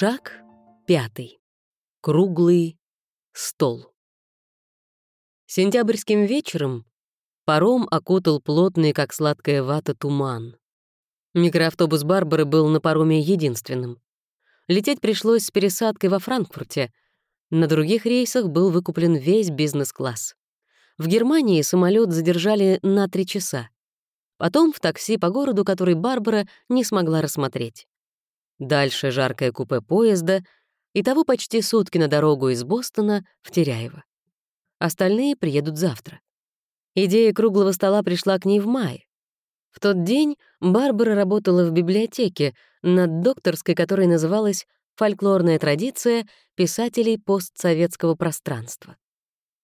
Шаг пятый. Круглый стол. Сентябрьским вечером паром окутал плотный, как сладкая вата, туман. Микроавтобус Барбары был на пароме единственным. Лететь пришлось с пересадкой во Франкфурте. На других рейсах был выкуплен весь бизнес-класс. В Германии самолет задержали на три часа. Потом в такси по городу, который Барбара не смогла рассмотреть. Дальше жаркое купе поезда, и того почти сутки на дорогу из Бостона в Теряево. Остальные приедут завтра. Идея круглого стола пришла к ней в мае. В тот день Барбара работала в библиотеке над докторской, которая называлась «Фольклорная традиция писателей постсоветского пространства».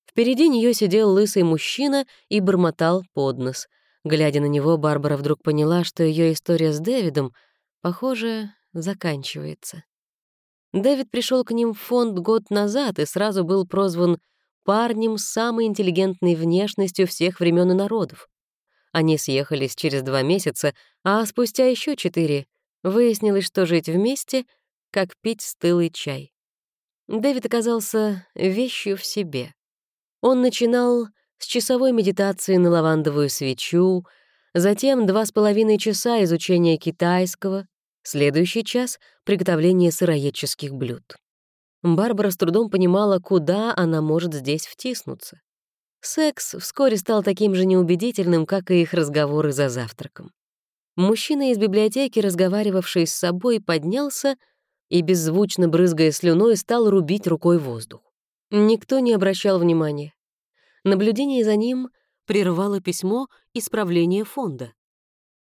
Впереди нее сидел лысый мужчина и бормотал под нос. Глядя на него, Барбара вдруг поняла, что ее история с Дэвидом, похоже, заканчивается. Дэвид пришел к ним в фонд год назад и сразу был прозван парнем с самой интеллигентной внешностью всех времен и народов. Они съехались через два месяца, а спустя еще четыре выяснилось, что жить вместе — как пить стылый чай. Дэвид оказался вещью в себе. Он начинал с часовой медитации на лавандовую свечу, затем два с половиной часа изучения китайского, Следующий час — приготовление сыроедческих блюд. Барбара с трудом понимала, куда она может здесь втиснуться. Секс вскоре стал таким же неубедительным, как и их разговоры за завтраком. Мужчина из библиотеки, разговаривавший с собой, поднялся и, беззвучно брызгая слюной, стал рубить рукой воздух. Никто не обращал внимания. Наблюдение за ним прервало письмо исправления фонда.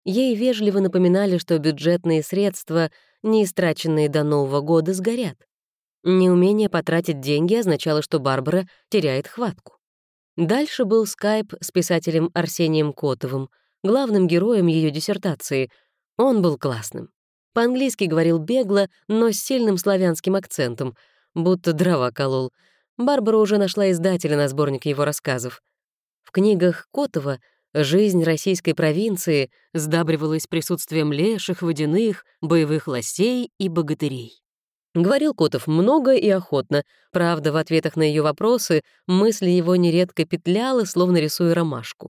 Ей вежливо напоминали, что бюджетные средства, не истраченные до Нового года, сгорят. Неумение потратить деньги означало, что Барбара теряет хватку. Дальше был скайп с писателем Арсением Котовым, главным героем ее диссертации. Он был классным. По-английски говорил бегло, но с сильным славянским акцентом, будто дрова колол. Барбара уже нашла издателя на сборник его рассказов. В книгах Котова — Жизнь российской провинции сдабривалась присутствием леших, водяных, боевых лосей и богатырей. Говорил Котов много и охотно, правда, в ответах на ее вопросы мысли его нередко петляла, словно рисуя ромашку.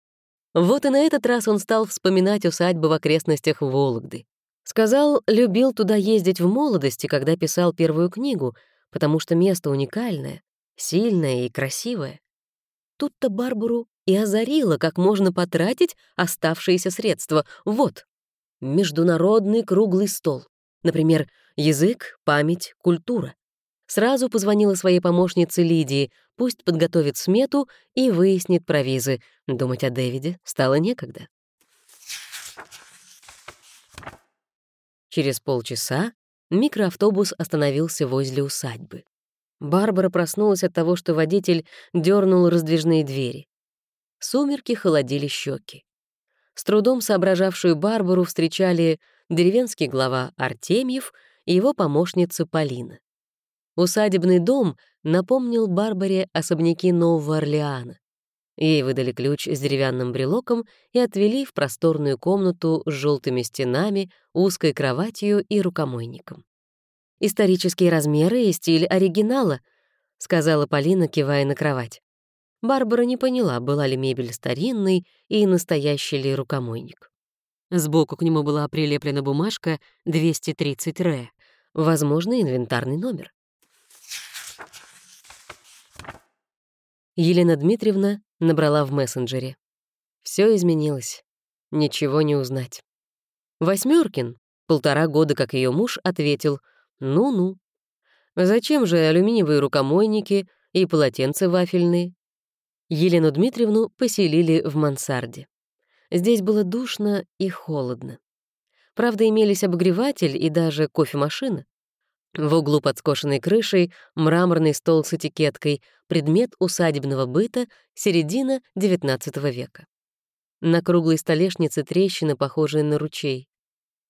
Вот и на этот раз он стал вспоминать усадьбы в окрестностях Вологды. Сказал, любил туда ездить в молодости, когда писал первую книгу, потому что место уникальное, сильное и красивое. Тут-то Барбару и озарила, как можно потратить оставшиеся средства. Вот, международный круглый стол. Например, язык, память, культура. Сразу позвонила своей помощнице Лидии, пусть подготовит смету и выяснит про визы. Думать о Дэвиде стало некогда. Через полчаса микроавтобус остановился возле усадьбы. Барбара проснулась от того, что водитель дернул раздвижные двери. Сумерки холодили щеки. С трудом соображавшую Барбару встречали деревенский глава Артемьев и его помощница Полина. Усадебный дом напомнил Барбаре особняки Нового Орлеана. Ей выдали ключ с деревянным брелоком и отвели в просторную комнату с желтыми стенами, узкой кроватью и рукомойником. «Исторические размеры и стиль оригинала», — сказала Полина, кивая на кровать. Барбара не поняла, была ли мебель старинной и настоящий ли рукомойник. Сбоку к нему была прилеплена бумажка 230 р возможно, инвентарный номер. Елена Дмитриевна набрала в мессенджере. Все изменилось. Ничего не узнать. Восьмеркин, полтора года как ее муж, ответил «Ну-ну». Зачем же алюминиевые рукомойники и полотенца вафельные? Елену Дмитриевну поселили в мансарде. Здесь было душно и холодно. Правда, имелись обогреватель и даже кофемашина. В углу под скошенной крышей мраморный стол с этикеткой «Предмет усадебного быта. Середина XIX века». На круглой столешнице трещины, похожие на ручей.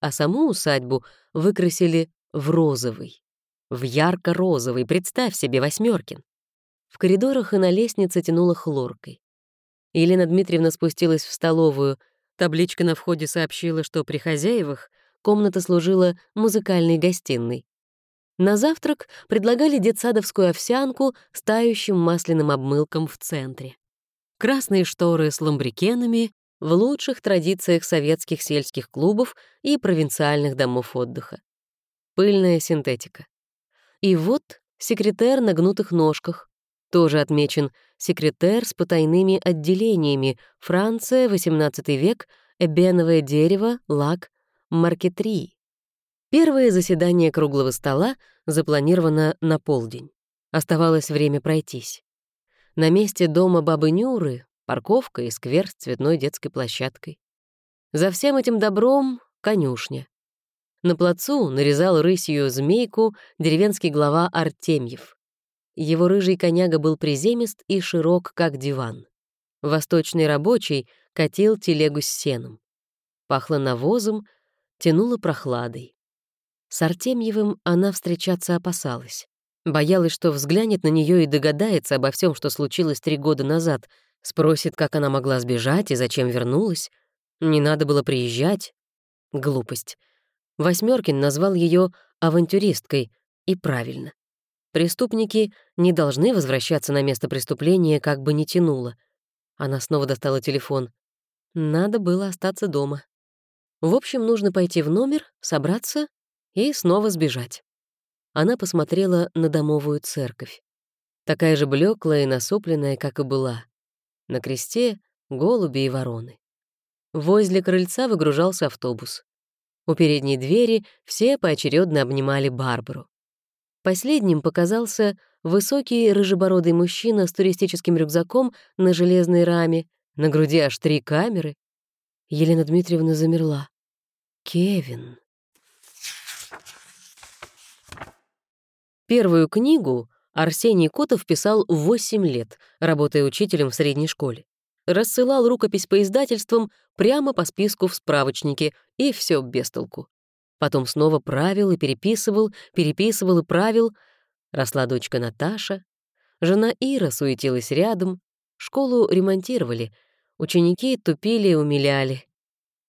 А саму усадьбу выкрасили в розовый. В ярко-розовый, представь себе, восьмеркин. В коридорах и на лестнице тянуло хлоркой. Елена Дмитриевна спустилась в столовую. Табличка на входе сообщила, что при хозяевах комната служила музыкальной гостиной. На завтрак предлагали детсадовскую овсянку с тающим масляным обмылком в центре. Красные шторы с ламбрикенами в лучших традициях советских сельских клубов и провинциальных домов отдыха. Пыльная синтетика. И вот секретер на гнутых ножках. Тоже отмечен секретер с потайными отделениями, Франция, XVIII век, эбеновое дерево, лак, маркетри. Первое заседание круглого стола запланировано на полдень. Оставалось время пройтись. На месте дома бабы Нюры — парковка и сквер с цветной детской площадкой. За всем этим добром — конюшня. На плацу нарезал рысью змейку деревенский глава Артемьев. Его рыжий коняга был приземист и широк, как диван. Восточный рабочий катил телегу с сеном. Пахло навозом, тянуло прохладой. С Артемьевым она встречаться опасалась. Боялась, что взглянет на нее и догадается обо всем, что случилось три года назад, спросит, как она могла сбежать и зачем вернулась. Не надо было приезжать. Глупость. Восьмеркин назвал ее авантюристкой, и правильно. Преступники не должны возвращаться на место преступления, как бы ни тянуло. Она снова достала телефон. Надо было остаться дома. В общем, нужно пойти в номер, собраться и снова сбежать. Она посмотрела на домовую церковь. Такая же блеклая и насупленная, как и была. На кресте — голуби и вороны. Возле крыльца выгружался автобус. У передней двери все поочередно обнимали Барбару. Последним показался высокий рыжебородый мужчина с туристическим рюкзаком на железной раме, на груди аж три камеры. Елена Дмитриевна замерла. Кевин. Первую книгу Арсений Котов писал в 8 лет, работая учителем в средней школе. Рассылал рукопись по издательствам прямо по списку в справочнике, и все без толку. Потом снова правил и переписывал, переписывал и правил. Росла дочка Наташа. Жена Ира суетилась рядом. Школу ремонтировали. Ученики тупили и умиляли.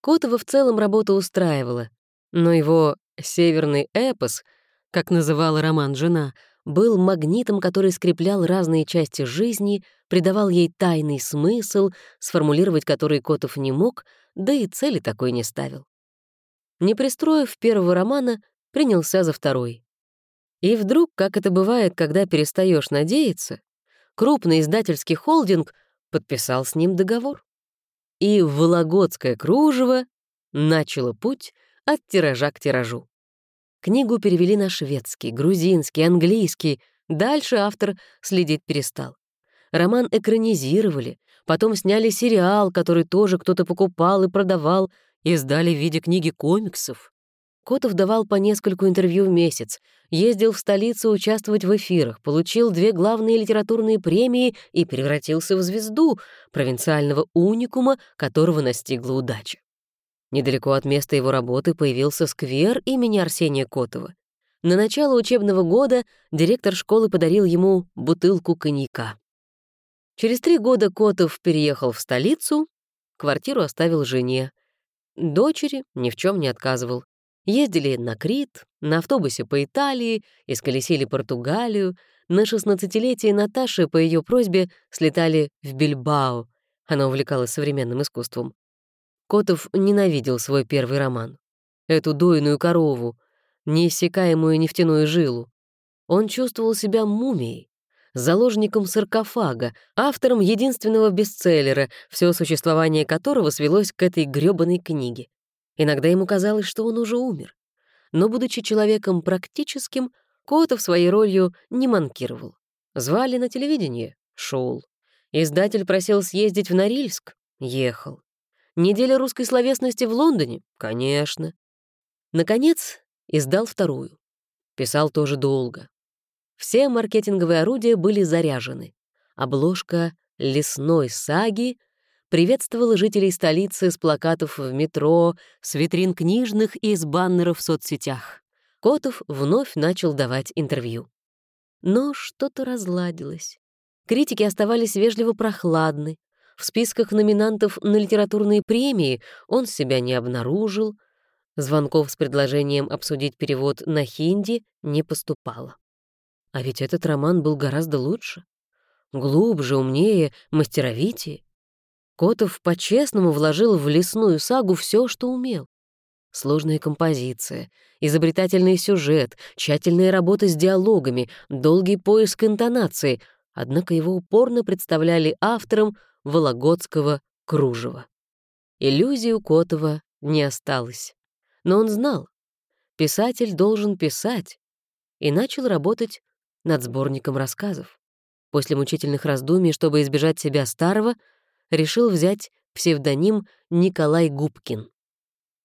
Котова в целом работа устраивала, но его «северный эпос», как называла роман жена, был магнитом, который скреплял разные части жизни, придавал ей тайный смысл, сформулировать который Котов не мог, да и цели такой не ставил. Не пристроив первого романа, принялся за второй. И вдруг, как это бывает, когда перестаешь надеяться, крупный издательский холдинг подписал с ним договор. И Вологодское кружево начало путь от тиража к тиражу. Книгу перевели на шведский, грузинский, английский. Дальше автор следить перестал. Роман экранизировали, потом сняли сериал, который тоже кто-то покупал и продавал, Издали в виде книги комиксов. Котов давал по нескольку интервью в месяц, ездил в столицу участвовать в эфирах, получил две главные литературные премии и превратился в звезду, провинциального уникума, которого настигла удача. Недалеко от места его работы появился сквер имени Арсения Котова. На начало учебного года директор школы подарил ему бутылку коньяка. Через три года Котов переехал в столицу, квартиру оставил жене. Дочери ни в чем не отказывал. Ездили на Крит, на автобусе по Италии, исколесили Португалию. На шестнадцатилетие Наташи по ее просьбе слетали в Бильбао. Она увлекалась современным искусством. Котов ненавидел свой первый роман. Эту дойную корову, неиссякаемую нефтяную жилу. Он чувствовал себя мумией, заложником саркофага, автором единственного бестселлера, все существование которого свелось к этой грёбаной книге. Иногда ему казалось, что он уже умер. Но, будучи человеком практическим, Котов своей ролью не манкировал. Звали на телевидение — шел. Издатель просил съездить в Норильск — ехал. Неделя русской словесности в Лондоне — конечно. Наконец, издал вторую. Писал тоже долго. Все маркетинговые орудия были заряжены. Обложка «Лесной саги» приветствовала жителей столицы с плакатов в метро, с витрин книжных и из баннеров в соцсетях. Котов вновь начал давать интервью. Но что-то разладилось. Критики оставались вежливо прохладны. В списках номинантов на литературные премии он себя не обнаружил. Звонков с предложением обсудить перевод на хинди не поступало. А ведь этот роман был гораздо лучше. Глубже, умнее, мастеровитее. Котов по-честному вложил в лесную сагу все, что умел. Сложная композиция, изобретательный сюжет, тщательная работа с диалогами, долгий поиск интонации, однако его упорно представляли автором Вологодского кружева. Иллюзий у Котова не осталось. Но он знал, писатель должен писать, и начал работать над сборником рассказов. После мучительных раздумий, чтобы избежать себя старого, решил взять псевдоним Николай Губкин.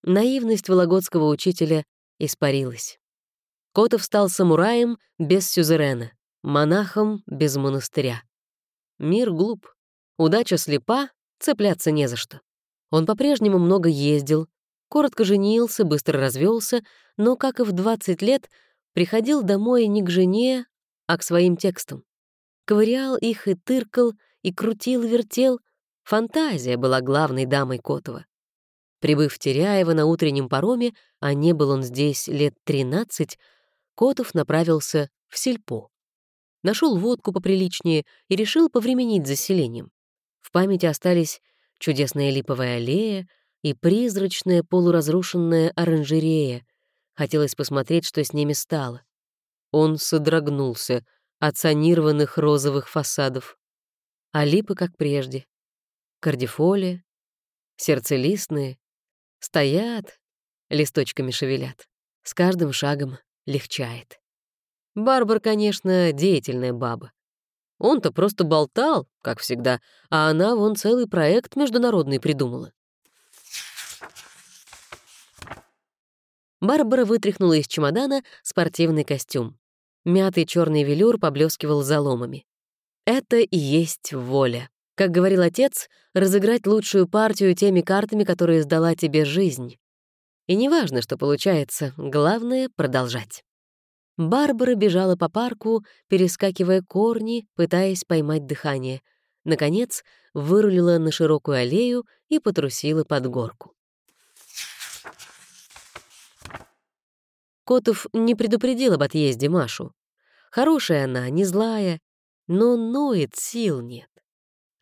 Наивность вологодского учителя испарилась. Котов стал самураем без сюзерена, монахом без монастыря. Мир глуп, удача слепа, цепляться не за что. Он по-прежнему много ездил, коротко женился, быстро развелся, но, как и в 20 лет, приходил домой не к жене, а к своим текстам. Ковырял их и тыркал, и крутил-вертел. Фантазия была главной дамой Котова. Прибыв в Теряево на утреннем пароме, а не был он здесь лет 13, Котов направился в сельпо. Нашел водку поприличнее и решил повременить заселением. В памяти остались чудесная липовая аллея и призрачная полуразрушенная оранжерея. Хотелось посмотреть, что с ними стало. Он содрогнулся от санированных розовых фасадов. А липы, как прежде. Кардифолия, сердцелистные, стоят, листочками шевелят. С каждым шагом легчает. Барбар, конечно, деятельная баба. Он-то просто болтал, как всегда, а она вон целый проект международный придумала. Барбара вытряхнула из чемодана спортивный костюм. Мятый черный велюр поблескивал заломами. Это и есть воля. Как говорил отец, разыграть лучшую партию теми картами, которые сдала тебе жизнь. И неважно, что получается, главное — продолжать. Барбара бежала по парку, перескакивая корни, пытаясь поймать дыхание. Наконец, вырулила на широкую аллею и потрусила под горку. Котов не предупредил об отъезде Машу. Хорошая она, не злая, но ноет, сил нет.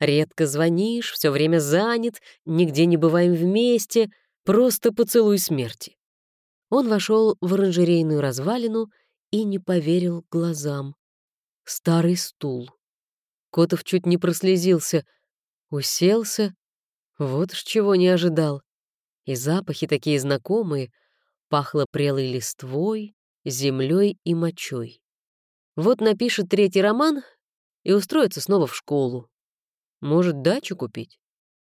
Редко звонишь, все время занят, нигде не бываем вместе, просто поцелуй смерти. Он вошел в оранжерейную развалину и не поверил глазам. Старый стул. Котов чуть не прослезился. Уселся. Вот ж чего не ожидал. И запахи такие знакомые. Пахло прелой листвой, землей и мочой. Вот напишет третий роман и устроится снова в школу. Может, дачу купить?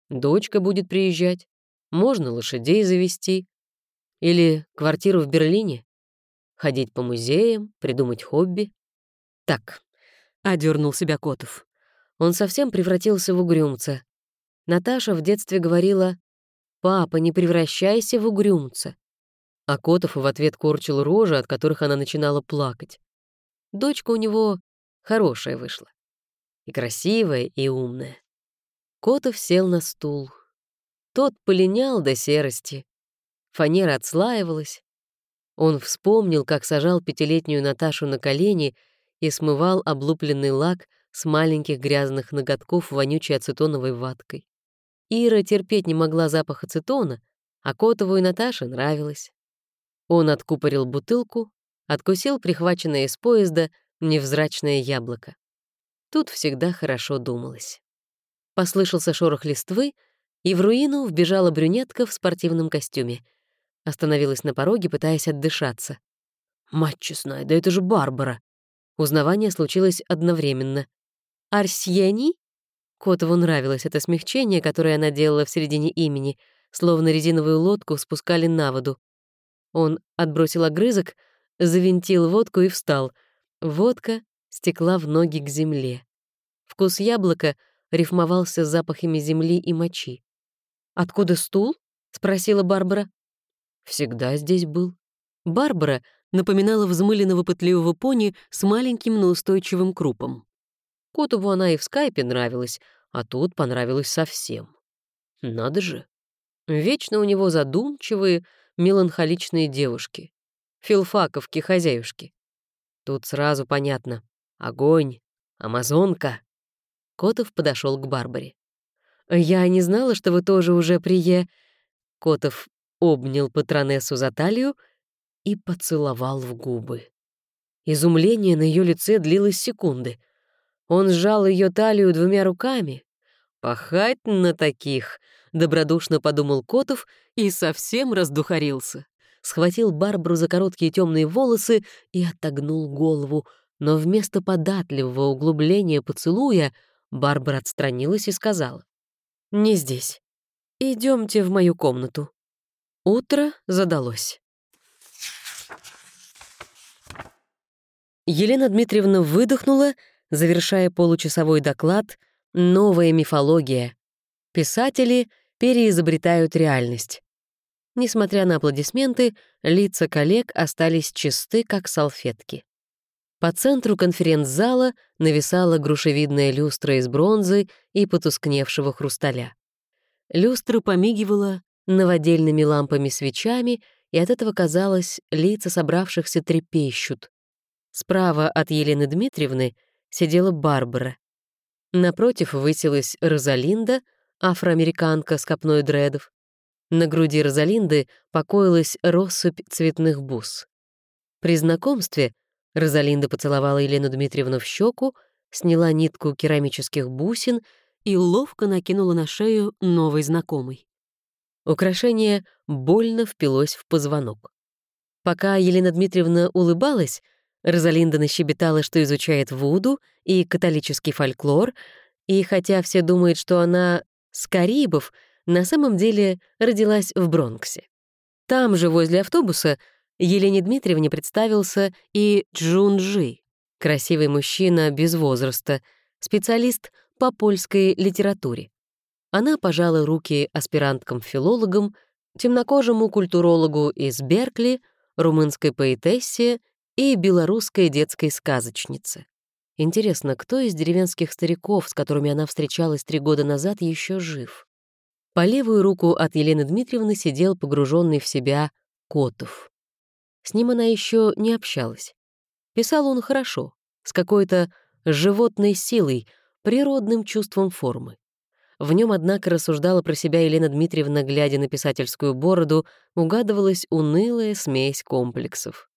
Дочка будет приезжать. Можно лошадей завести. Или квартиру в Берлине ходить по музеям, придумать хобби. Так, одернул себя Котов. Он совсем превратился в угрюмца. Наташа в детстве говорила «Папа, не превращайся в угрюмца». А Котов в ответ корчил рожи, от которых она начинала плакать. Дочка у него хорошая вышла. И красивая, и умная. Котов сел на стул. Тот полинял до серости. Фанера отслаивалась, он вспомнил, как сажал пятилетнюю Наташу на колени и смывал облупленный лак с маленьких грязных ноготков вонючей ацетоновой ваткой. Ира терпеть не могла запах ацетона, а Котову и Наташе нравилось. Он откупорил бутылку, откусил прихваченное из поезда невзрачное яблоко. Тут всегда хорошо думалось. Послышался шорох листвы, и в руину вбежала брюнетка в спортивном костюме — Остановилась на пороге, пытаясь отдышаться. «Мать честная, да это же Барбара!» Узнавание случилось одновременно. «Арсений?» Котову нравилось это смягчение, которое она делала в середине имени, словно резиновую лодку спускали на воду. Он отбросил огрызок, завинтил водку и встал. Водка стекла в ноги к земле. Вкус яблока рифмовался с запахами земли и мочи. «Откуда стул?» — спросила Барбара. Всегда здесь был. Барбара напоминала взмыленного пытливого пони с маленьким, но устойчивым крупом. Котову она и в скайпе нравилась, а тут понравилась совсем. Надо же. Вечно у него задумчивые, меланхоличные девушки. Филфаковки-хозяюшки. Тут сразу понятно. Огонь, амазонка. Котов подошел к Барбаре. «Я не знала, что вы тоже уже прие...» Котов обнял патронессу за талию и поцеловал в губы. Изумление на ее лице длилось секунды. Он сжал ее талию двумя руками. «Пахать на таких!» — добродушно подумал Котов и совсем раздухарился. Схватил Барбару за короткие темные волосы и отогнул голову, но вместо податливого углубления поцелуя Барбара отстранилась и сказала. «Не здесь. Идемте в мою комнату». Утро задалось. Елена Дмитриевна выдохнула, завершая получасовой доклад «Новая мифология». Писатели переизобретают реальность. Несмотря на аплодисменты, лица коллег остались чисты, как салфетки. По центру конференц-зала нависала грушевидная люстра из бронзы и потускневшего хрусталя. Люстра помигивала новодельными лампами-свечами, и от этого казалось, лица собравшихся трепещут. Справа от Елены Дмитриевны сидела Барбара. Напротив высилась Розалинда, афроамериканка с копной дредов. На груди Розалинды покоилась россыпь цветных бус. При знакомстве Розалинда поцеловала Елену Дмитриевну в щеку, сняла нитку керамических бусин и ловко накинула на шею новой знакомой. Украшение больно впилось в позвонок. Пока Елена Дмитриевна улыбалась, Розалинда нащебетала, что изучает Вуду и католический фольклор, и хотя все думают, что она с Карибов, на самом деле родилась в Бронксе. Там же, возле автобуса, Елене Дмитриевне представился и Джунжи, красивый мужчина без возраста, специалист по польской литературе. Она пожала руки аспиранткам-филологам, темнокожему культурологу из Беркли, румынской поэтессе и белорусской детской сказочнице. Интересно, кто из деревенских стариков, с которыми она встречалась три года назад, еще жив? По левую руку от Елены Дмитриевны сидел погруженный в себя Котов. С ним она еще не общалась. Писал он хорошо, с какой-то животной силой, природным чувством формы. В нем, однако, рассуждала про себя Елена Дмитриевна, глядя на писательскую бороду, угадывалась унылая смесь комплексов.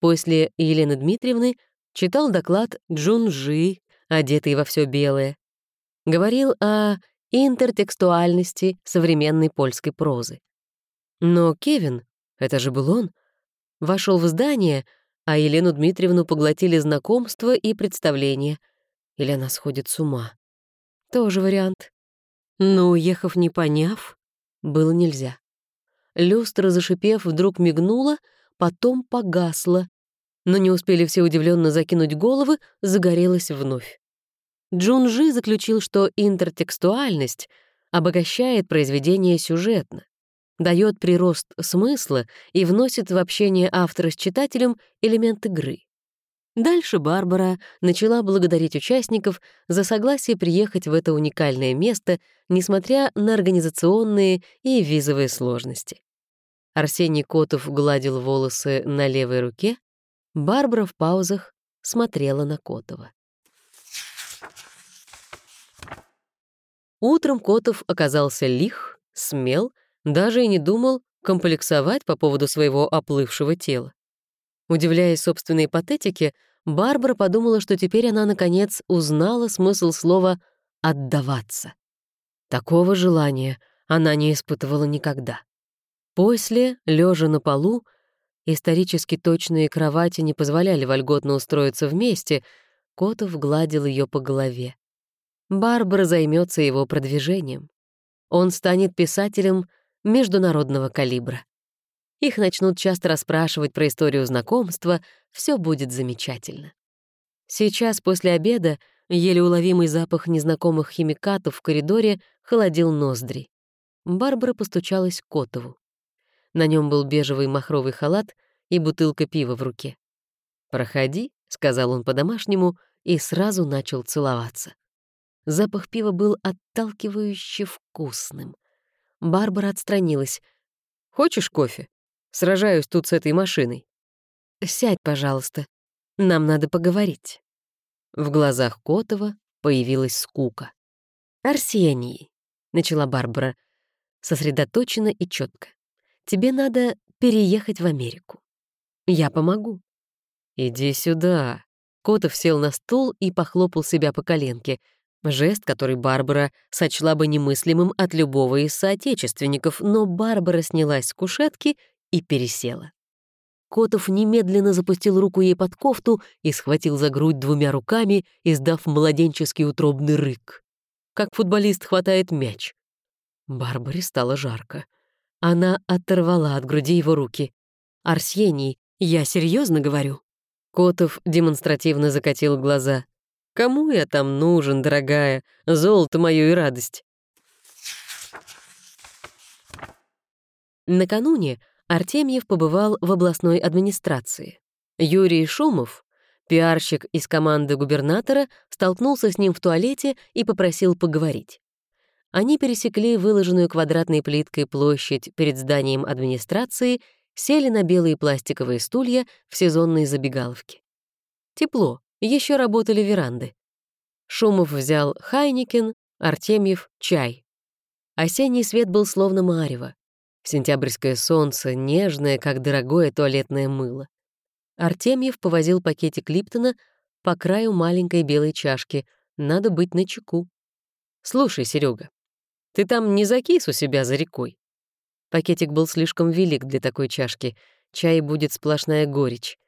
После Елены Дмитриевны читал доклад Джун Жи, одетый во все белое. Говорил о интертекстуальности современной польской прозы. Но Кевин, это же был он, вошел в здание, а Елену Дмитриевну поглотили знакомства и представления. Или она сходит с ума. Тоже вариант. Но, уехав не поняв, было нельзя. Люстра, зашипев, вдруг мигнула, потом погасла, но не успели все удивленно закинуть головы, загорелась вновь. Джунжи заключил, что интертекстуальность обогащает произведение сюжетно, дает прирост смысла и вносит в общение автора с читателем элемент игры. Дальше Барбара начала благодарить участников за согласие приехать в это уникальное место, несмотря на организационные и визовые сложности. Арсений Котов гладил волосы на левой руке, Барбара в паузах смотрела на Котова. Утром Котов оказался лих, смел, даже и не думал комплексовать по поводу своего оплывшего тела. Удивляясь собственной патетике, Барбара подумала, что теперь она, наконец, узнала смысл слова «отдаваться». Такого желания она не испытывала никогда. После, лежа на полу, исторически точные кровати не позволяли вольготно устроиться вместе, Котов гладил ее по голове. Барбара займется его продвижением. Он станет писателем международного калибра. Их начнут часто расспрашивать про историю знакомства, все будет замечательно. Сейчас, после обеда, еле уловимый запах незнакомых химикатов в коридоре холодил ноздри. Барбара постучалась к Котову. На нем был бежевый махровый халат и бутылка пива в руке. «Проходи», — сказал он по-домашнему, и сразу начал целоваться. Запах пива был отталкивающе вкусным. Барбара отстранилась. «Хочешь кофе?» Сражаюсь тут с этой машиной. Сядь, пожалуйста. Нам надо поговорить. В глазах Котова появилась скука. «Арсений», — начала Барбара, сосредоточенно и четко. «Тебе надо переехать в Америку. Я помогу». «Иди сюда». Котов сел на стул и похлопал себя по коленке. Жест, который Барбара сочла бы немыслимым от любого из соотечественников, но Барбара снялась с кушетки и пересела. Котов немедленно запустил руку ей под кофту и схватил за грудь двумя руками, издав младенческий утробный рык. Как футболист хватает мяч. Барбаре стало жарко. Она оторвала от груди его руки. «Арсений, я серьезно говорю». Котов демонстративно закатил глаза. «Кому я там нужен, дорогая? Золото мое и радость». Накануне Артемьев побывал в областной администрации. Юрий Шумов, пиарщик из команды губернатора, столкнулся с ним в туалете и попросил поговорить. Они пересекли выложенную квадратной плиткой площадь перед зданием администрации, сели на белые пластиковые стулья в сезонной забегаловке. Тепло, еще работали веранды. Шумов взял Хайникен, Артемьев — чай. Осенний свет был словно марево. Сентябрьское солнце, нежное, как дорогое туалетное мыло. Артемьев повозил пакетик Липтона по краю маленькой белой чашки. Надо быть начеку. «Слушай, Серега, ты там не закис у себя за рекой?» Пакетик был слишком велик для такой чашки. Чай будет сплошная горечь.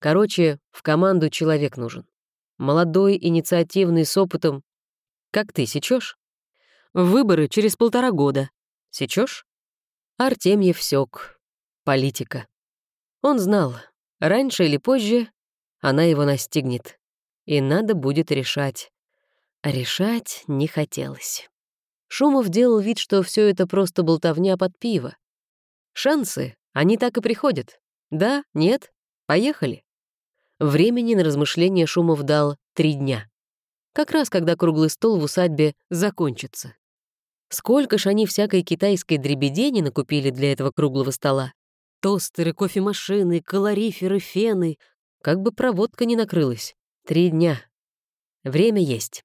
Короче, в команду человек нужен. Молодой, инициативный, с опытом. Как ты, сечешь? Выборы через полтора года. Сечешь? Артемьев сёк. Политика. Он знал, раньше или позже она его настигнет. И надо будет решать. А решать не хотелось. Шумов делал вид, что все это просто болтовня под пиво. Шансы, они так и приходят. Да, нет, поехали. Времени на размышления Шумов дал три дня. Как раз когда круглый стол в усадьбе закончится. Сколько ж они всякой китайской дребедени накупили для этого круглого стола. Тостеры, кофемашины, калориферы, фены. Как бы проводка не накрылась. Три дня. Время есть.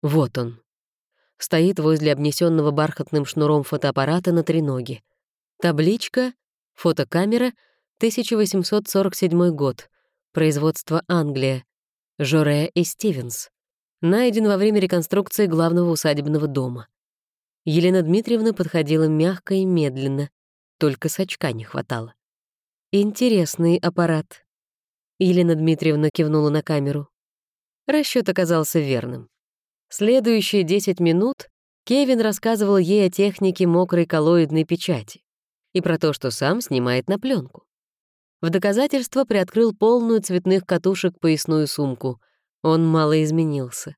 Вот он. Стоит возле обнесенного бархатным шнуром фотоаппарата на треноге. Табличка, фотокамера, 1847 год. Производство Англия. Жоре и Стивенс найден во время реконструкции главного усадебного дома. Елена Дмитриевна подходила мягко и медленно, только с очка не хватало. «Интересный аппарат». Елена Дмитриевна кивнула на камеру. Расчет оказался верным. Следующие 10 минут Кевин рассказывал ей о технике мокрой коллоидной печати и про то, что сам снимает на пленку. В доказательство приоткрыл полную цветных катушек поясную сумку — он мало изменился.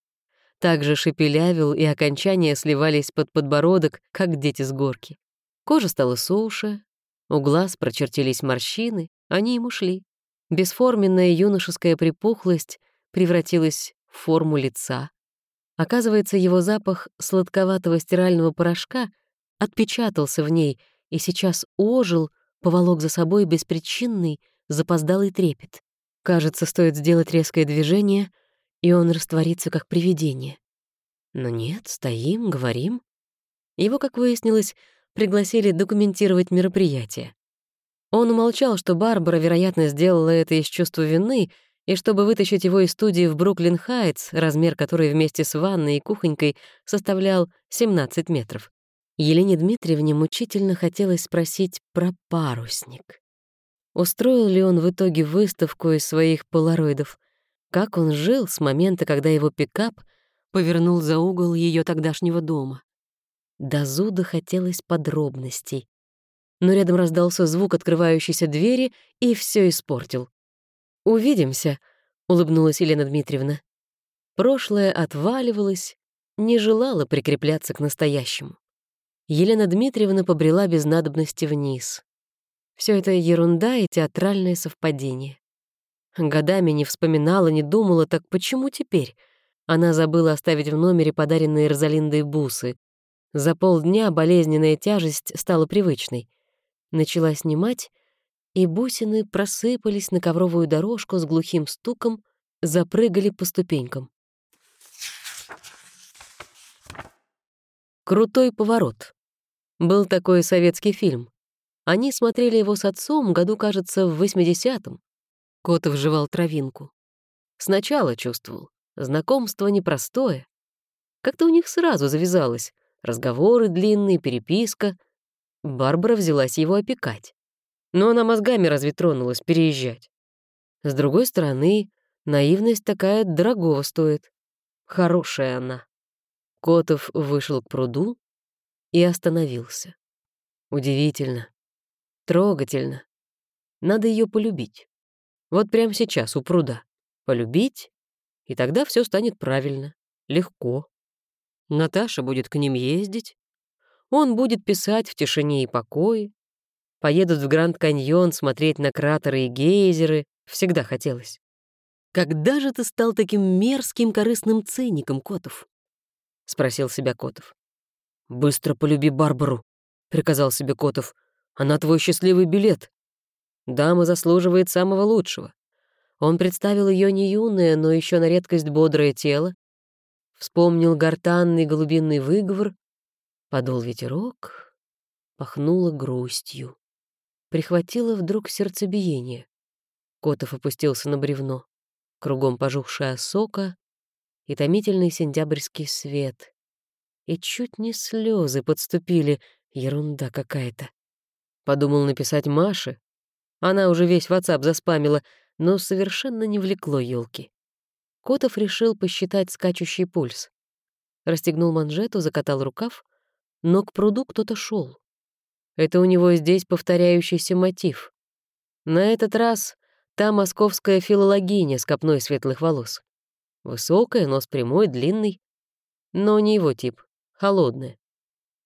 Также шепелявил, и окончания сливались под подбородок, как дети с горки. Кожа стала суше, у глаз прочертились морщины, они ему шли. Бесформенная юношеская припухлость превратилась в форму лица. Оказывается, его запах сладковатого стирального порошка отпечатался в ней и сейчас ожил, поволок за собой беспричинный, запоздалый трепет. Кажется, стоит сделать резкое движение — и он растворится как привидение. Но нет, стоим, говорим. Его, как выяснилось, пригласили документировать мероприятие. Он умолчал, что Барбара, вероятно, сделала это из чувства вины, и чтобы вытащить его из студии в Бруклин-Хайтс, размер которой вместе с ванной и кухонькой составлял 17 метров. Елене Дмитриевне мучительно хотелось спросить про парусник. Устроил ли он в итоге выставку из своих полароидов? Как он жил с момента, когда его пикап повернул за угол ее тогдашнего дома. До зуда хотелось подробностей. Но рядом раздался звук открывающейся двери и все испортил. «Увидимся», — улыбнулась Елена Дмитриевна. Прошлое отваливалось, не желало прикрепляться к настоящему. Елена Дмитриевна побрела без надобности вниз. Все это ерунда и театральное совпадение. Годами не вспоминала, не думала, так почему теперь? Она забыла оставить в номере подаренные Розалиндой бусы. За полдня болезненная тяжесть стала привычной. Начала снимать, и бусины просыпались на ковровую дорожку с глухим стуком, запрыгали по ступенькам. Крутой поворот. Был такой советский фильм. Они смотрели его с отцом, году, кажется, в 80-м. Котов жевал травинку. Сначала чувствовал. Знакомство непростое. Как-то у них сразу завязалось. Разговоры длинные, переписка. Барбара взялась его опекать. Но она мозгами разве тронулась переезжать. С другой стороны, наивность такая дорогого стоит. Хорошая она. Котов вышел к пруду и остановился. Удивительно. Трогательно. Надо ее полюбить. Вот прямо сейчас у пруда. Полюбить, и тогда все станет правильно, легко. Наташа будет к ним ездить. Он будет писать в тишине и покое. Поедут в Гранд-Каньон смотреть на кратеры и гейзеры. Всегда хотелось. Когда же ты стал таким мерзким корыстным циником, Котов? — спросил себя Котов. «Быстро полюби Барбару», — приказал себе Котов. «Она твой счастливый билет. Дама заслуживает самого лучшего». Он представил ее не юное, но еще на редкость бодрое тело, вспомнил гортанный голубинный выговор, подул ветерок, пахнуло грустью. Прихватило вдруг сердцебиение. Котов опустился на бревно. Кругом пожухшая сока, и томительный сентябрьский свет. И чуть не слезы подступили, ерунда какая-то. Подумал написать Маше. Она уже весь WhatsApp заспамила, но совершенно не влекло елки. Котов решил посчитать скачущий пульс. Расстегнул манжету, закатал рукав, но к пруду кто-то шел. Это у него здесь повторяющийся мотив. На этот раз та московская филологиня с копной светлых волос. Высокая, нос прямой, длинный. Но не его тип, холодная.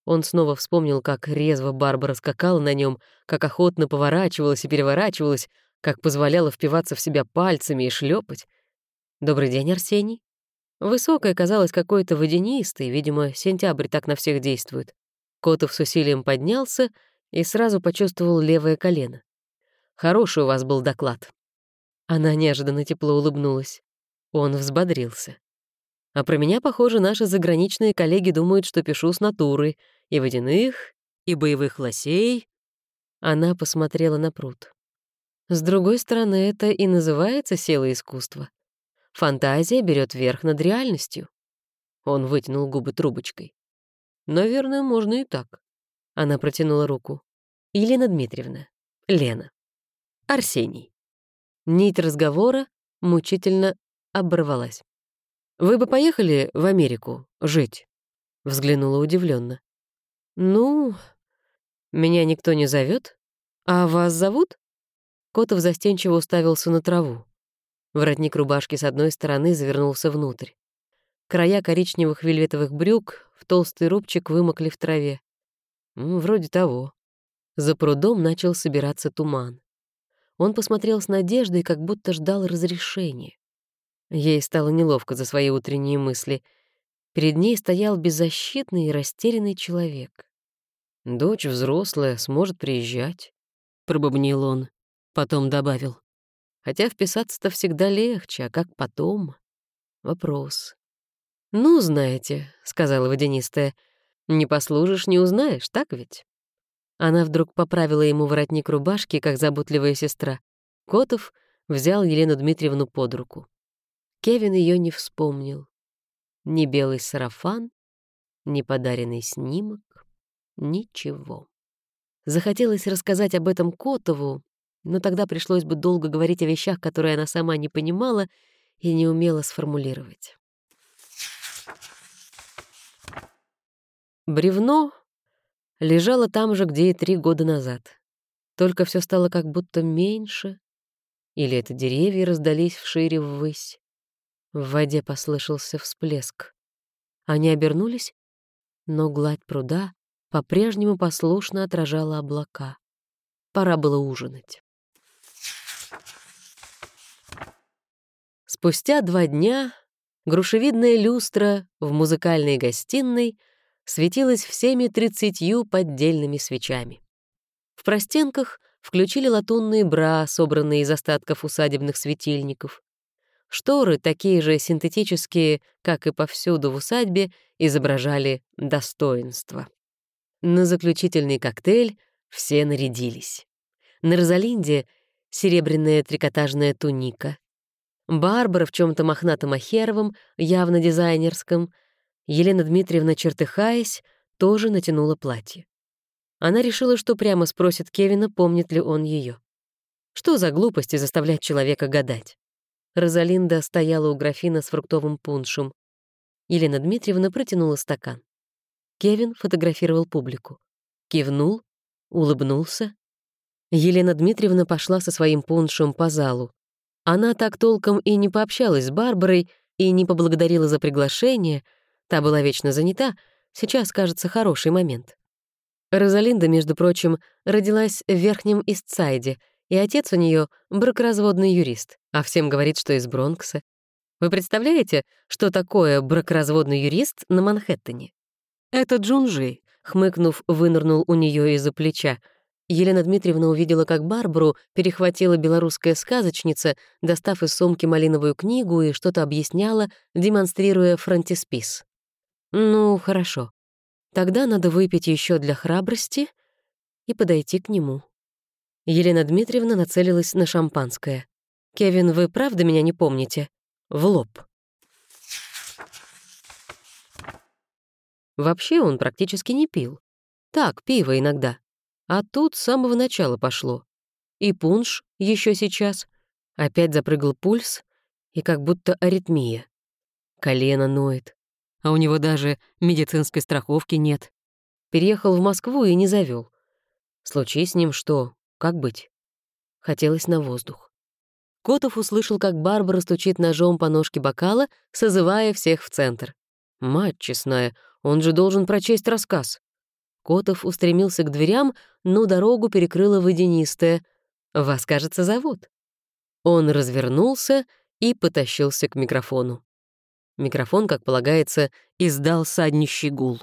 Он снова вспомнил, как резво Барбара скакала на нем, как охотно поворачивалась и переворачивалась, как позволяла впиваться в себя пальцами и шлепать. «Добрый день, Арсений». Высокая казалась какой-то водянистой, видимо, сентябрь так на всех действует. Котов с усилием поднялся и сразу почувствовал левое колено. «Хороший у вас был доклад». Она неожиданно тепло улыбнулась. Он взбодрился. А про меня, похоже, наши заграничные коллеги думают, что пишу с натуры, и водяных, и боевых лосей. Она посмотрела на пруд. С другой стороны, это и называется сила искусства. Фантазия берет верх над реальностью. Он вытянул губы трубочкой. Наверное, можно и так. Она протянула руку. Елена Дмитриевна. Лена. Арсений. Нить разговора мучительно оборвалась. «Вы бы поехали в Америку жить?» — взглянула удивленно. «Ну, меня никто не зовет. А вас зовут?» Котов застенчиво уставился на траву. Воротник рубашки с одной стороны завернулся внутрь. Края коричневых вельветовых брюк в толстый рубчик вымокли в траве. Вроде того. За прудом начал собираться туман. Он посмотрел с надеждой, как будто ждал разрешения. Ей стало неловко за свои утренние мысли. Перед ней стоял беззащитный и растерянный человек. «Дочь взрослая, сможет приезжать», — пробубнил он. Потом добавил. «Хотя вписаться-то всегда легче, а как потом?» Вопрос. «Ну, знаете», — сказала водянистая, — «не послужишь, не узнаешь, так ведь?» Она вдруг поправила ему воротник рубашки, как заботливая сестра. Котов взял Елену Дмитриевну под руку. Кевин ее не вспомнил. Ни белый сарафан, ни подаренный снимок, ничего. Захотелось рассказать об этом Котову, но тогда пришлось бы долго говорить о вещах, которые она сама не понимала и не умела сформулировать. Бревно лежало там же, где и три года назад. Только все стало как будто меньше, или это деревья раздались вшире ввысь. В воде послышался всплеск. Они обернулись, но гладь пруда по-прежнему послушно отражала облака. Пора было ужинать. Спустя два дня грушевидная люстра в музыкальной гостиной светилась всеми тридцатью поддельными свечами. В простенках включили латунные бра, собранные из остатков усадебных светильников. Шторы, такие же синтетические, как и повсюду в усадьбе, изображали достоинство. На заключительный коктейль все нарядились. На Розалинде — серебряная трикотажная туника. Барбара в чем то мохнато-махеровом, явно дизайнерском. Елена Дмитриевна, чертыхаясь, тоже натянула платье. Она решила, что прямо спросит Кевина, помнит ли он ее. Что за глупости заставлять человека гадать? Розалинда стояла у графина с фруктовым пуншем. Елена Дмитриевна протянула стакан. Кевин фотографировал публику. Кивнул, улыбнулся. Елена Дмитриевна пошла со своим пуншем по залу. Она так толком и не пообщалась с Барбарой и не поблагодарила за приглашение. Та была вечно занята. Сейчас, кажется, хороший момент. Розалинда, между прочим, родилась в Верхнем Истсайде, и отец у нее бракоразводный юрист, а всем говорит, что из Бронкса. Вы представляете, что такое бракоразводный юрист на Манхэттене? Это Джунжи, хмыкнув, вынырнул у нее из-за плеча. Елена Дмитриевна увидела, как Барбару перехватила белорусская сказочница, достав из сумки малиновую книгу и что-то объясняла, демонстрируя фронтиспис. «Ну, хорошо. Тогда надо выпить еще для храбрости и подойти к нему. Елена Дмитриевна нацелилась на шампанское. «Кевин, вы правда меня не помните?» В лоб. Вообще он практически не пил. Так, пиво иногда. А тут с самого начала пошло. И пунш еще сейчас. Опять запрыгал пульс, и как будто аритмия. Колено ноет а у него даже медицинской страховки нет. Переехал в Москву и не завел. Случись с ним что, как быть? Хотелось на воздух. Котов услышал, как Барбара стучит ножом по ножке бокала, созывая всех в центр. Мать честная, он же должен прочесть рассказ. Котов устремился к дверям, но дорогу перекрыла водянистая. «Вас, кажется, зовут». Он развернулся и потащился к микрофону. Микрофон, как полагается, издал саднищий гул.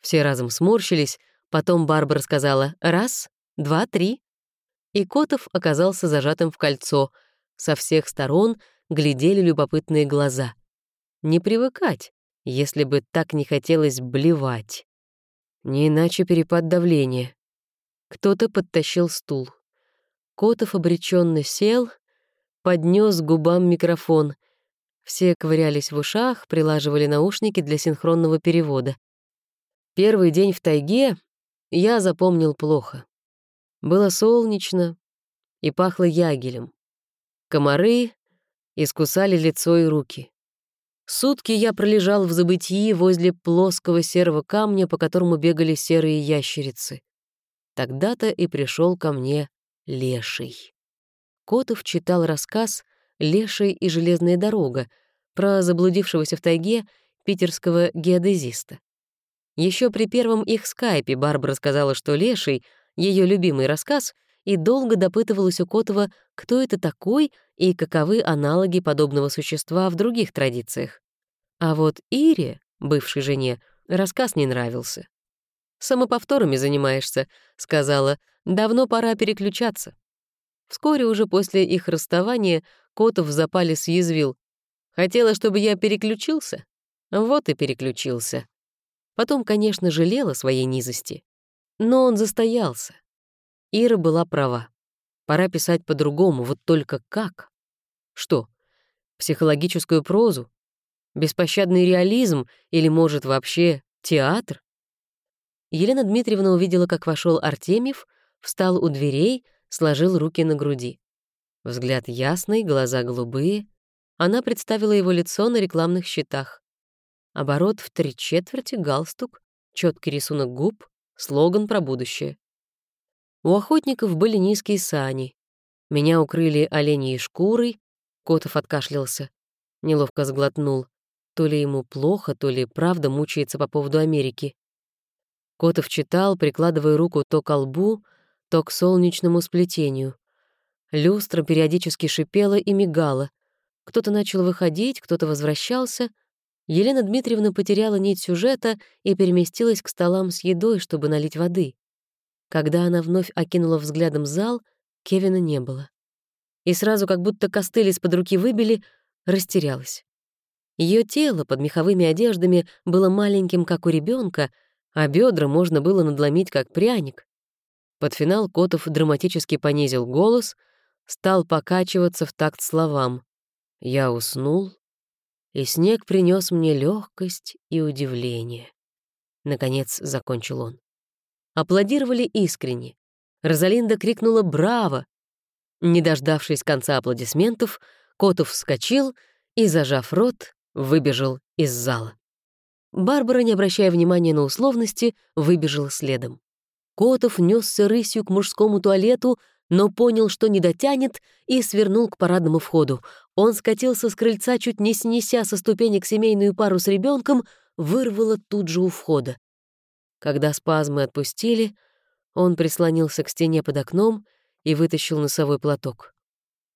Все разом сморщились, потом Барбара сказала «раз, два, три». И Котов оказался зажатым в кольцо. Со всех сторон глядели любопытные глаза. Не привыкать, если бы так не хотелось блевать. Не иначе перепад давления. Кто-то подтащил стул. Котов обреченно сел, поднес губам микрофон — все ковырялись в ушах, прилаживали наушники для синхронного перевода. Первый день в тайге я запомнил плохо. Было солнечно и пахло ягелем. Комары искусали лицо и руки. Сутки я пролежал в забытии возле плоского серого камня, по которому бегали серые ящерицы. Тогда-то и пришел ко мне леший. Котов читал рассказ «Леший и железная дорога» про заблудившегося в тайге питерского геодезиста. Еще при первом их скайпе Барбара сказала, что «Леший» — ее любимый рассказ, и долго допытывалась у Котова, кто это такой и каковы аналоги подобного существа в других традициях. А вот Ире, бывшей жене, рассказ не нравился. «Самоповторами занимаешься», — сказала, — «давно пора переключаться». Вскоре уже после их расставания Котов в запале съязвил. «Хотела, чтобы я переключился? Вот и переключился». Потом, конечно, жалела своей низости. Но он застоялся. Ира была права. Пора писать по-другому, вот только как? Что, психологическую прозу? Беспощадный реализм или, может, вообще театр? Елена Дмитриевна увидела, как вошел Артемьев, встал у дверей, сложил руки на груди. Взгляд ясный, глаза голубые. Она представила его лицо на рекламных щитах. Оборот в три четверти, галстук, четкий рисунок губ, слоган про будущее. У охотников были низкие сани. Меня укрыли оленьей шкурой. Котов откашлялся. Неловко сглотнул. То ли ему плохо, то ли правда мучается по поводу Америки. Котов читал, прикладывая руку то к лбу, то к солнечному сплетению. Люстра периодически шипела и мигала. Кто-то начал выходить, кто-то возвращался. Елена Дмитриевна потеряла нить сюжета и переместилась к столам с едой, чтобы налить воды. Когда она вновь окинула взглядом зал, Кевина не было. И сразу, как будто костыль из-под руки выбили, растерялась. Ее тело под меховыми одеждами было маленьким, как у ребенка, а бедра можно было надломить, как пряник. Под финал Котов драматически понизил голос, стал покачиваться в такт словам. «Я уснул, и снег принес мне легкость и удивление». Наконец закончил он. Аплодировали искренне. Розалинда крикнула «Браво!». Не дождавшись конца аплодисментов, Котов вскочил и, зажав рот, выбежал из зала. Барбара, не обращая внимания на условности, выбежала следом. Котов несся рысью к мужскому туалету, но понял, что не дотянет, и свернул к парадному входу. Он скатился с крыльца, чуть не снеся со ступенек семейную пару с ребенком, вырвало тут же у входа. Когда спазмы отпустили, он прислонился к стене под окном и вытащил носовой платок.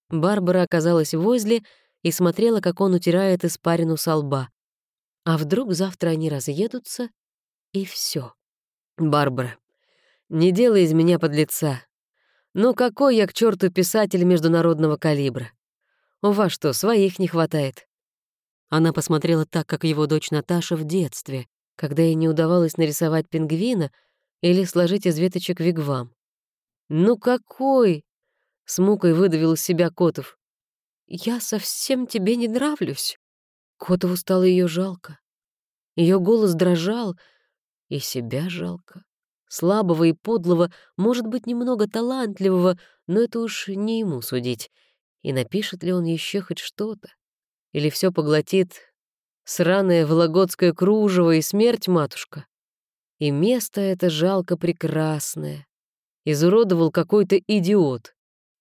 Барбара оказалась возле и смотрела, как он утирает испарину со лба. А вдруг завтра они разъедутся, и все. «Барбара, не делай из меня подлеца. Ну какой я к черту писатель международного калибра? У вас что, своих не хватает?» Она посмотрела так, как его дочь Наташа в детстве, когда ей не удавалось нарисовать пингвина или сложить из веточек вигвам. «Ну какой?» — с мукой выдавил из себя Котов. «Я совсем тебе не нравлюсь». Котову стало ее жалко. Ее голос дрожал, и себя жалко. Слабого и подлого, может быть, немного талантливого, но это уж не ему судить. И напишет ли он еще хоть что-то? Или все поглотит сраное вологодское кружево и смерть матушка? И место это жалко прекрасное. Изуродовал какой-то идиот.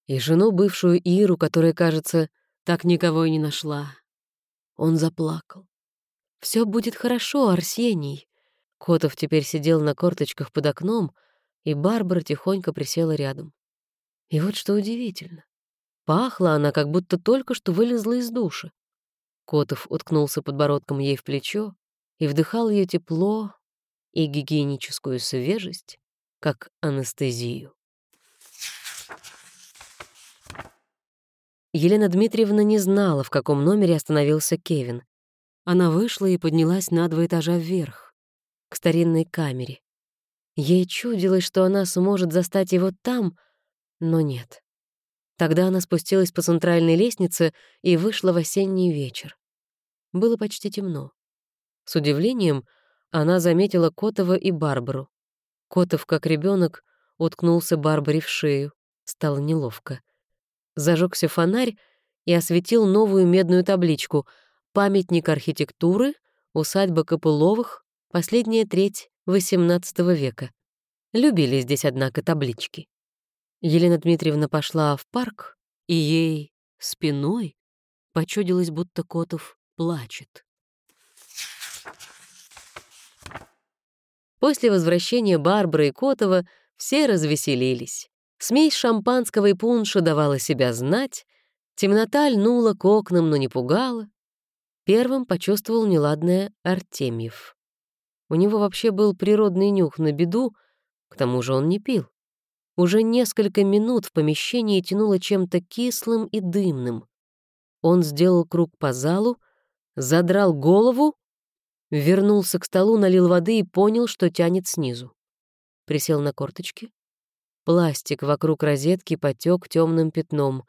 И жену бывшую Иру, которая, кажется, так никого и не нашла. Он заплакал. Все будет хорошо, Арсений». Котов теперь сидел на корточках под окном, и Барбара тихонько присела рядом. И вот что удивительно. Пахла она, как будто только что вылезла из душа. Котов уткнулся подбородком ей в плечо и вдыхал ее тепло и гигиеническую свежесть, как анестезию. Елена Дмитриевна не знала, в каком номере остановился Кевин. Она вышла и поднялась на два этажа вверх, к старинной камере. Ей чудилось, что она сможет застать его там, но нет. Тогда она спустилась по центральной лестнице и вышла в осенний вечер. Было почти темно. С удивлением она заметила Котова и Барбару. Котов, как ребенок, уткнулся Барбаре в шею. Стало неловко зажегся фонарь и осветил новую медную табличку «Памятник архитектуры, усадьба Копыловых, последняя треть XVIII века». Любили здесь, однако, таблички. Елена Дмитриевна пошла в парк, и ей спиной почудилось, будто Котов плачет. После возвращения Барбары и Котова все развеселились. Смесь шампанского и пунша давала себя знать, темнота льнула к окнам, но не пугала. Первым почувствовал неладное Артемьев. У него вообще был природный нюх на беду, к тому же он не пил. Уже несколько минут в помещении тянуло чем-то кислым и дымным. Он сделал круг по залу, задрал голову, вернулся к столу, налил воды и понял, что тянет снизу. Присел на корточки, Пластик вокруг розетки потек темным пятном.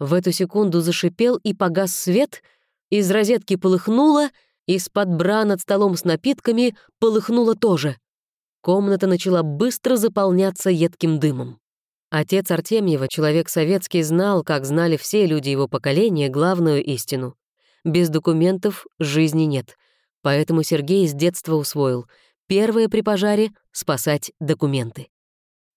В эту секунду зашипел и погас свет, из розетки полыхнуло, из-под бра над столом с напитками полыхнуло тоже. Комната начала быстро заполняться едким дымом. Отец Артемьева, человек советский, знал, как знали все люди его поколения, главную истину. Без документов жизни нет. Поэтому Сергей с детства усвоил. Первое при пожаре — спасать документы.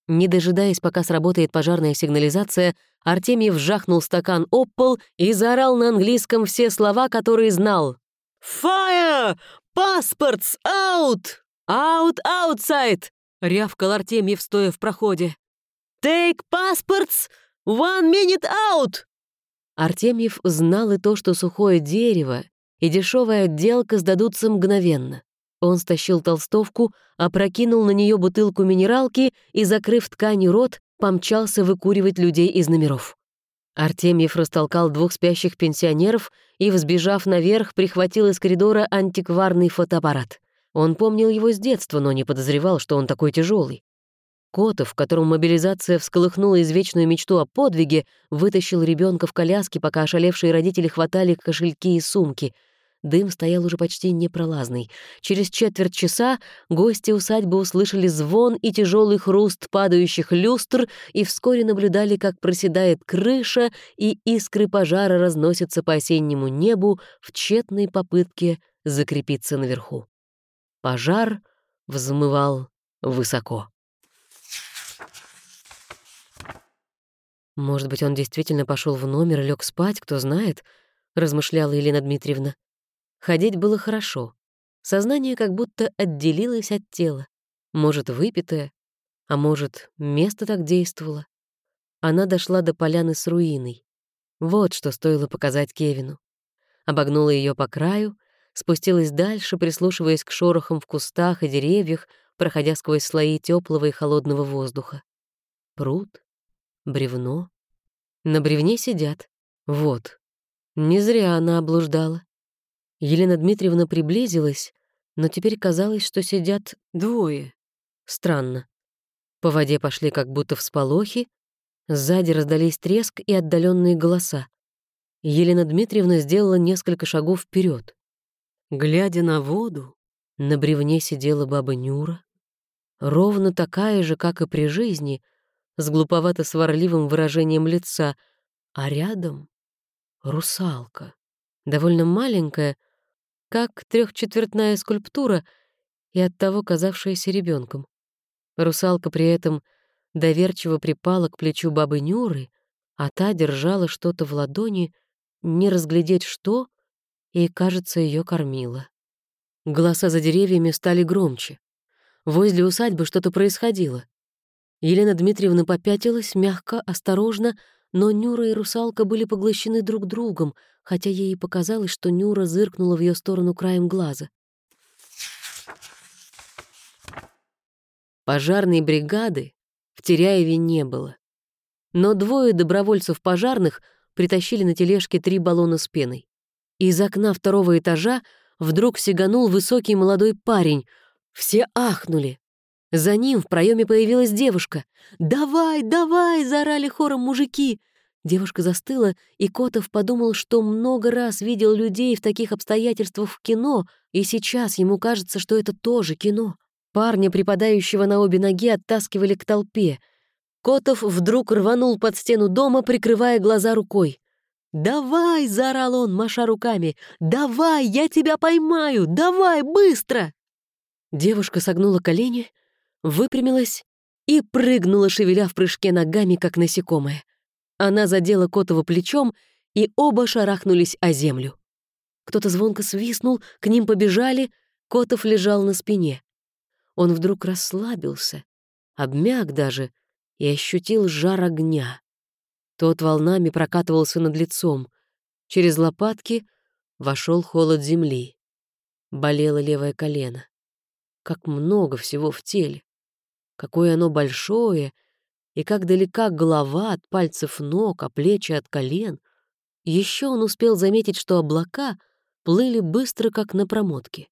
Не дожидаясь, пока сработает пожарная сигнализация, Артемьев жахнул стакан об пол и заорал на английском все слова, которые знал. «Fire! Passports out! Out outside!» — рявкал Артемьев, стоя в проходе. «Take passports! One minute out!» Артемьев знал и то, что сухое дерево и дешевая отделка сдадутся мгновенно. Он стащил толстовку, опрокинул на нее бутылку минералки и, закрыв тканью рот, помчался выкуривать людей из номеров. Артемьев растолкал двух спящих пенсионеров и, взбежав наверх, прихватил из коридора антикварный фотоаппарат. Он помнил его с детства, но не подозревал, что он такой тяжелый. Котов, которому мобилизация всколыхнула извечную мечту о подвиге, вытащил ребенка в коляске, пока ошалевшие родители хватали кошельки и сумки — Дым стоял уже почти непролазный. Через четверть часа гости усадьбы услышали звон и тяжелый хруст падающих люстр и вскоре наблюдали, как проседает крыша, и искры пожара разносятся по осеннему небу в тщетной попытке закрепиться наверху. Пожар взмывал высоко. «Может быть, он действительно пошел в номер и лег спать, кто знает?» — размышляла Елена Дмитриевна. Ходить было хорошо. Сознание как будто отделилось от тела. Может, выпитое, а может, место так действовало. Она дошла до поляны с руиной. Вот что стоило показать Кевину. Обогнула ее по краю, спустилась дальше, прислушиваясь к шорохам в кустах и деревьях, проходя сквозь слои теплого и холодного воздуха. Пруд, бревно. На бревне сидят. Вот. Не зря она облуждала. Елена Дмитриевна приблизилась, но теперь казалось, что сидят двое. Странно. По воде пошли как будто всполохи, сзади раздались треск и отдаленные голоса. Елена Дмитриевна сделала несколько шагов вперед. Глядя на воду, на бревне сидела баба Нюра, ровно такая же, как и при жизни, с глуповато-сварливым выражением лица, а рядом — русалка, довольно маленькая, как трехчетвертная скульптура и оттого казавшаяся ребенком. Русалка при этом доверчиво припала к плечу бабы Нюры, а та держала что-то в ладони, не разглядеть что, и, кажется, ее кормила. Голоса за деревьями стали громче. Возле усадьбы что-то происходило. Елена Дмитриевна попятилась, мягко, осторожно, но Нюра и русалка были поглощены друг другом, хотя ей и показалось, что Нюра зыркнула в ее сторону краем глаза. Пожарной бригады в Теряеве не было. Но двое добровольцев пожарных притащили на тележке три баллона с пеной. Из окна второго этажа вдруг сиганул высокий молодой парень. Все ахнули. За ним в проеме появилась девушка. «Давай, давай!» — заорали хором мужики. Девушка застыла, и Котов подумал, что много раз видел людей в таких обстоятельствах в кино, и сейчас ему кажется, что это тоже кино. Парня, припадающего на обе ноги, оттаскивали к толпе. Котов вдруг рванул под стену дома, прикрывая глаза рукой. «Давай!» — заорал он, маша руками. «Давай! Я тебя поймаю! Давай, быстро!» Девушка согнула колени, выпрямилась и прыгнула, шевеля в прыжке ногами, как насекомое. Она задела Котова плечом, и оба шарахнулись о землю. Кто-то звонко свистнул, к ним побежали, Котов лежал на спине. Он вдруг расслабился, обмяк даже и ощутил жар огня. Тот волнами прокатывался над лицом. Через лопатки вошел холод земли. Болело левое колено. Как много всего в теле какое оно большое, и как далека голова от пальцев ног, а плечи от колен. Еще он успел заметить, что облака плыли быстро, как на промотке.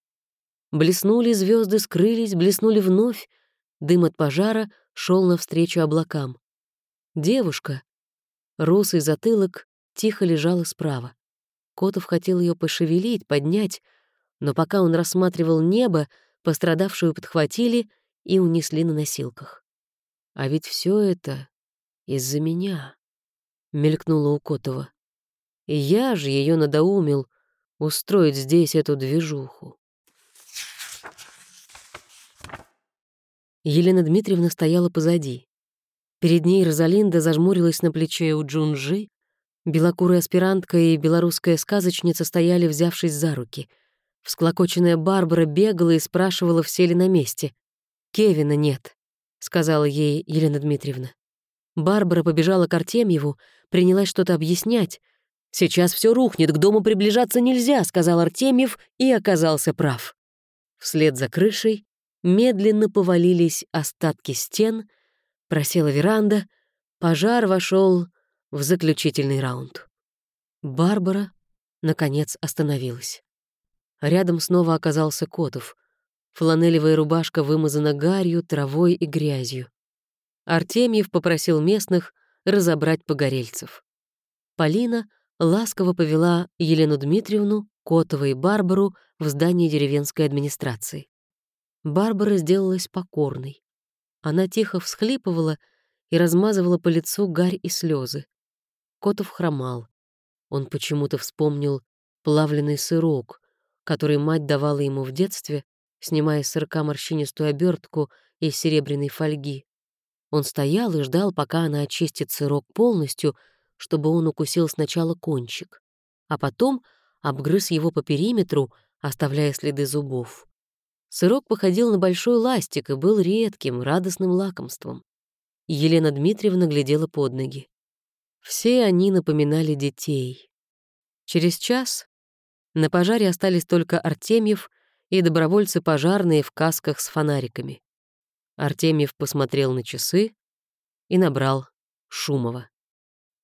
Блеснули звезды, скрылись, блеснули вновь. Дым от пожара шел навстречу облакам. Девушка, русый затылок, тихо лежала справа. Котов хотел ее пошевелить, поднять, но пока он рассматривал небо, пострадавшую подхватили — и унесли на носилках. А ведь все это из-за меня, мелькнуло у Котова. Я же ее надоумил устроить здесь эту движуху. Елена Дмитриевна стояла позади. Перед ней Розалинда зажмурилась на плече у Джунжи, белокурая аспирантка и белорусская сказочница стояли, взявшись за руки. Всклокоченная Барбара бегала и спрашивала, все ли на месте. «Кевина нет», — сказала ей Елена Дмитриевна. Барбара побежала к Артемьеву, принялась что-то объяснять. «Сейчас все рухнет, к дому приближаться нельзя», — сказал Артемьев и оказался прав. Вслед за крышей медленно повалились остатки стен, просела веранда, пожар вошел в заключительный раунд. Барбара, наконец, остановилась. Рядом снова оказался Котов. Фланелевая рубашка вымазана гарью, травой и грязью. Артемьев попросил местных разобрать погорельцев. Полина ласково повела Елену Дмитриевну, Котова и Барбару в здание деревенской администрации. Барбара сделалась покорной. Она тихо всхлипывала и размазывала по лицу гарь и слезы. Котов хромал. Он почему-то вспомнил плавленый сырок, который мать давала ему в детстве, снимая с сырка морщинистую обертку из серебряной фольги. Он стоял и ждал, пока она очистит сырок полностью, чтобы он укусил сначала кончик, а потом обгрыз его по периметру, оставляя следы зубов. Сырок походил на большой ластик и был редким, радостным лакомством. Елена Дмитриевна глядела под ноги. Все они напоминали детей. Через час на пожаре остались только Артемьев и добровольцы пожарные в касках с фонариками. Артемьев посмотрел на часы и набрал Шумова.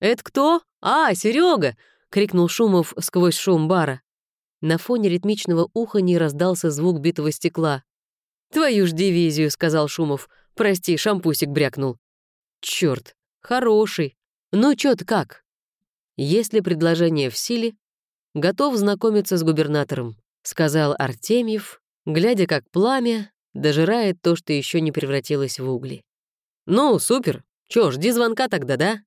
«Это кто? А, Серега! крикнул Шумов сквозь шум бара. На фоне ритмичного уханья раздался звук битого стекла. «Твою ж дивизию», — сказал Шумов. «Прости, шампусик брякнул». «Чёрт, хороший. Ну, чё ты как?» «Если предложение в силе, готов знакомиться с губернатором», — сказал Артемьев, глядя, как пламя дожирает то, что еще не превратилось в угли. «Ну, супер. Чё, жди звонка тогда, да?»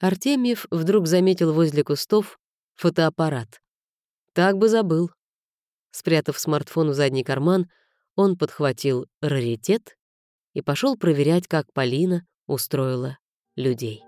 Артемьев вдруг заметил возле кустов фотоаппарат. Так бы забыл. Спрятав смартфон в задний карман, он подхватил раритет и пошел проверять, как Полина устроила людей.